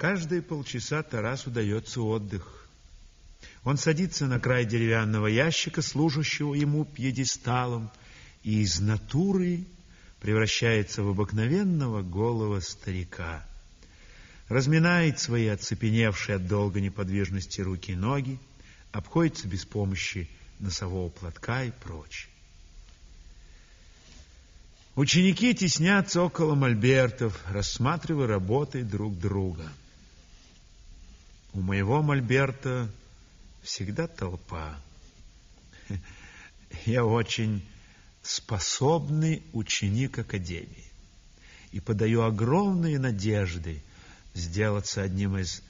Каждые полчаса Тарасу дается отдых. Он садится на край деревянного ящика, служащего ему пьедесталом, и из натуры превращается в обыкновенного голого старика. Разминает свои оцепеневшие от долгой неподвижности руки и ноги, обходится без помощи носового платка и прочее. Ученики теснятся около мольбертов, рассматривая работы друг друга. У моего мольберта всегда толпа. Я очень способный ученик Академии и подаю огромные надежды сделаться одним из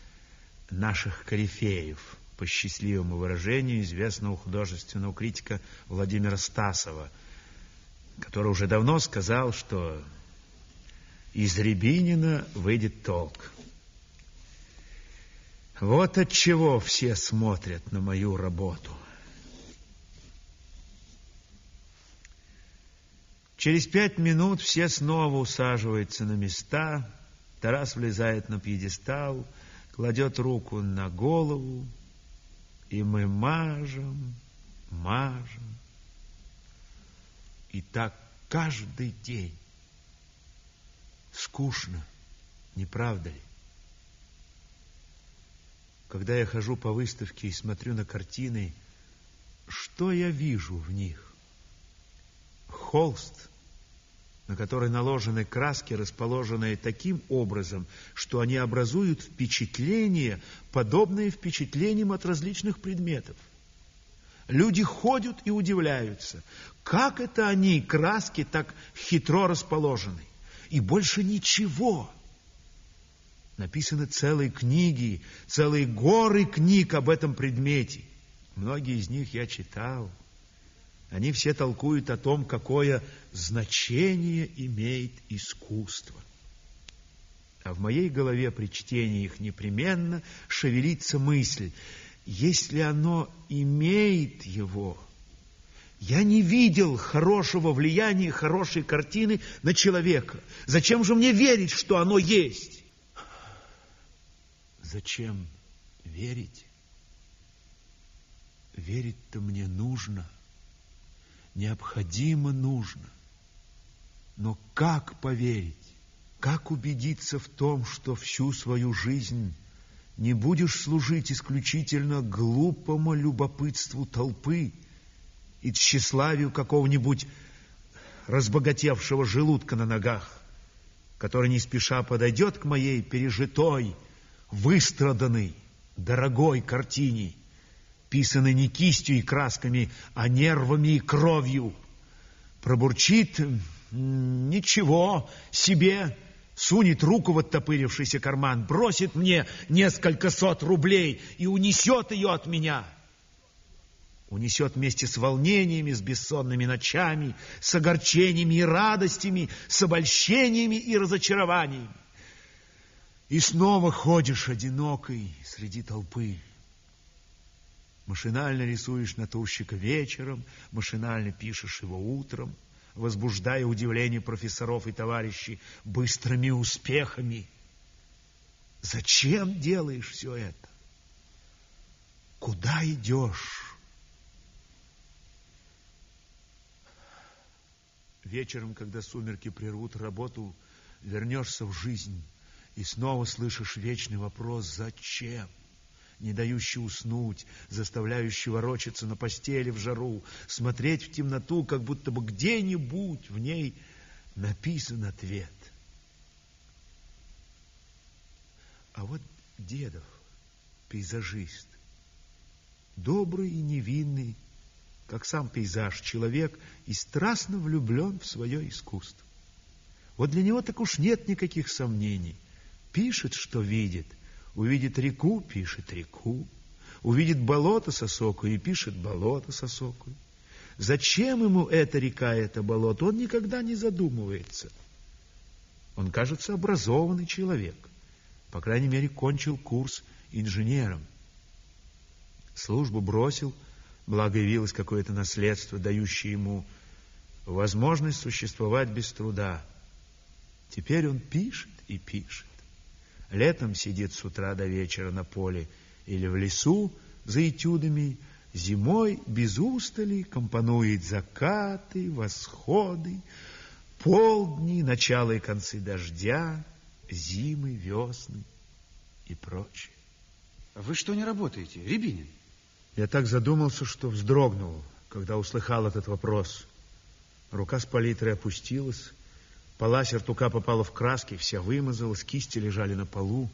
наших корифеев, по счастливому выражению известного художественного критика Владимира Стасова, который уже давно сказал, что из Рябинина выйдет толк. Вот от чего все смотрят на мою работу. Через пять минут все снова усаживаются на места. Тарас влезает на пьедестал, кладет руку на голову, и мы мажем, мажем. И так каждый день. Скучно, не правда ли? Когда я хожу по выставке и смотрю на картины, что я вижу в них? Холст, на который наложены краски, расположенные таким образом, что они образуют впечатление, подобное впечатлениям от различных предметов. Люди ходят и удивляются, как это они, краски, так хитро расположены. И больше ничего. Написаны целые книги, целые горы книг об этом предмете. Многие из них я читал. Они все толкуют о том, какое значение имеет искусство. А в моей голове при чтении их непременно шевелится мысль, если оно имеет его, я не видел хорошего влияния хорошей картины на человека. Зачем же мне верить, что оно есть? Зачем верить? Верить-то мне нужно – необходимо нужно. Но как поверить? Как убедиться в том, что всю свою жизнь не будешь служить исключительно глупому любопытству толпы и тщеславию какого-нибудь разбогатевшего желудка на ногах, который не спеша подойдет к моей пережитой, выстраданной, дорогой картине писаны не кистью и красками, а нервами и кровью. Пробурчит ничего себе, сунет руку в оттопырившийся карман, бросит мне несколько сот рублей и унесет ее от меня. Унесет вместе с волнениями, с бессонными ночами, с огорчениями и радостями, с обольщениями и разочарованиями. И снова ходишь одинокой среди толпы. Машинально рисуешь натурщика вечером, машинально пишешь его утром, возбуждая удивление профессоров и товарищей быстрыми успехами. Зачем делаешь все это? Куда идешь? Вечером, когда сумерки прервут работу, вернешься в жизнь и снова слышишь вечный вопрос «Зачем?». Не дающий уснуть, заставляющий ворочаться на постели в жару, смотреть в темноту, как будто бы где-нибудь в ней написан ответ. А вот Дедов, пейзажист, добрый и невинный, как сам пейзаж, человек и страстно влюблен в свое искусство. Вот для него так уж нет никаких сомнений. Пишет, что видит – Увидит реку, пишет реку. Увидит болото с осокой и пишет болото с осокой. Зачем ему эта река, это болото, он никогда не задумывается. Он, кажется, образованный человек. По крайней мере, кончил курс инженером. Службу бросил, благо явилось какое-то наследство, дающее ему возможность существовать без труда. Теперь он пишет и пишет Летом сидит с утра до вечера на поле или в лесу за этюдами, зимой без устали компонует закаты, восходы, полдни, начало и концы дождя, зимы, весны и прочее. А вы что не работаете, Рябинин? Я так задумался, что вздрогнул, когда услыхал этот вопрос. Рука с палитрой опустилась, пола сертука попала в краски, вся вымазалась, кисти лежали на полу.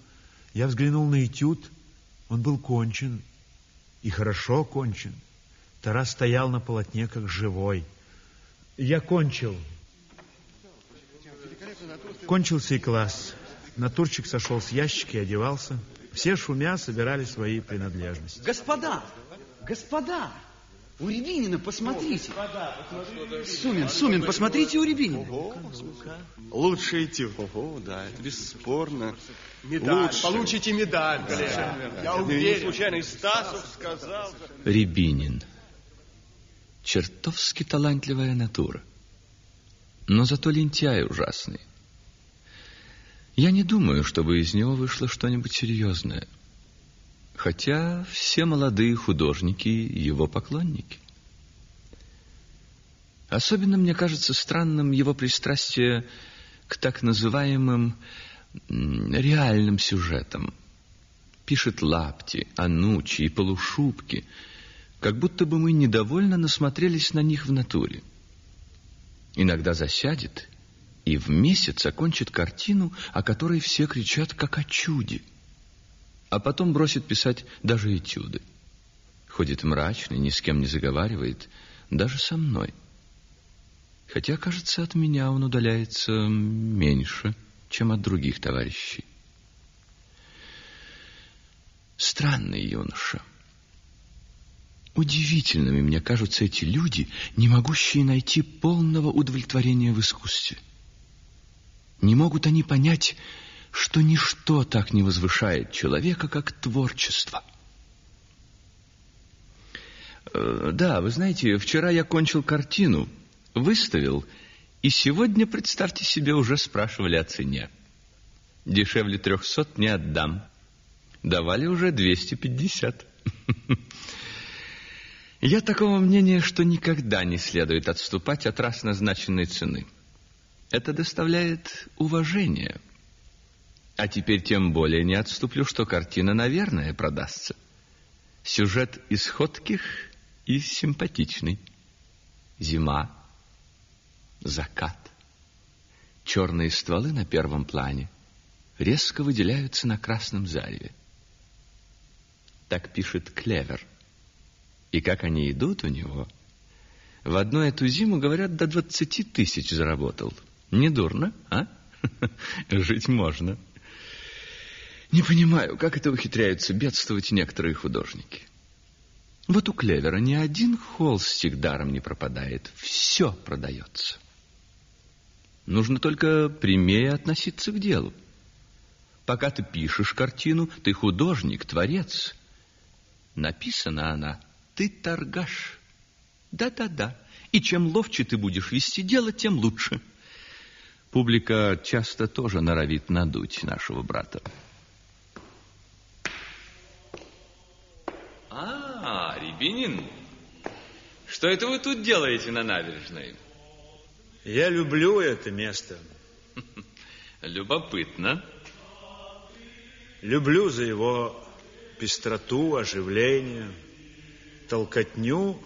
Я взглянул на этюд, он был кончен, и хорошо кончен. Тарас стоял на полотне, как живой. Я кончил. Кончился и класс. Натурчик сошел с ящика и одевался. Все шумя собирали свои принадлежности. Господа, господа, у Рябинина посмотрите. Сумин, Сумин, посмотрите у Рябинина. Лучший этюд. Ого, да, это бесспорно. Медаль. Лучше. Получите медаль, Глеб. Я Не уверен. случайно и Стасов сказал. Рябинин. Чертовски талантливая натура. Но зато лентяй ужасный. Я не думаю, чтобы из него вышло что-нибудь серьезное. Хотя все молодые художники его поклонники. Особенно мне кажется странным его пристрастие к так называемым реальным сюжетам. Пишет лапти, анучи и полушубки, как будто бы мы недовольно насмотрелись на них в натуре. Иногда засядет и в месяц окончит картину, о которой все кричат как о чуде. А потом бросит писать даже этюды. Ходит мрачный, ни с кем не заговаривает, даже со мной. Хотя, кажется, от меня он удаляется меньше, чем от других товарищей. Странный юноша. Удивительными мне кажутся эти люди, не могущие найти полного удовлетворения в искусстве. Не могут они понять, что ничто так не возвышает человека, как творчество. Э, Да, вы знаете, вчера я кончил картину, выставил, и сегодня, представьте себе, уже спрашивали о цене. Дешевле трехсот не отдам. Давали уже 250. Я такого мнения, что никогда не следует отступать от раз назначенной цены. Это доставляет уважение. А теперь тем более не отступлю, что картина, наверное, продастся. Сюжет из ходких и симпатичный. Зима, закат. Черные стволы на первом плане резко выделяются на красном зареве. Так пишет Клевер. И как они идут у него? В одну эту зиму, говорят, до двадцати тысяч заработал. Недурно, а? Жить можно. Не понимаю, как это ухитряются бедствовать некоторые художники. Вот у Клевера ни один холстик даром не пропадает. Все продается. Нужно только прямее относиться к делу. Пока ты пишешь картину, ты художник, творец. Написана она, ты торгаш. Да-да-да. И чем ловче ты будешь вести дело, тем лучше. Публика часто тоже норовит надуть нашего брата. Рябинин, что это вы тут делаете на набережной? Я люблю это место. Любопытно. Люблю за его пестроту, оживление, толкотню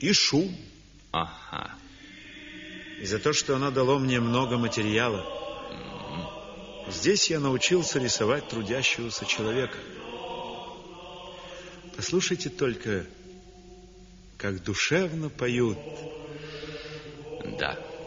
и шум. Ага. И за то, что оно дало мне много материала. Здесь я научился рисовать трудящегося человека. Послушайте только, как душевно поют. Да.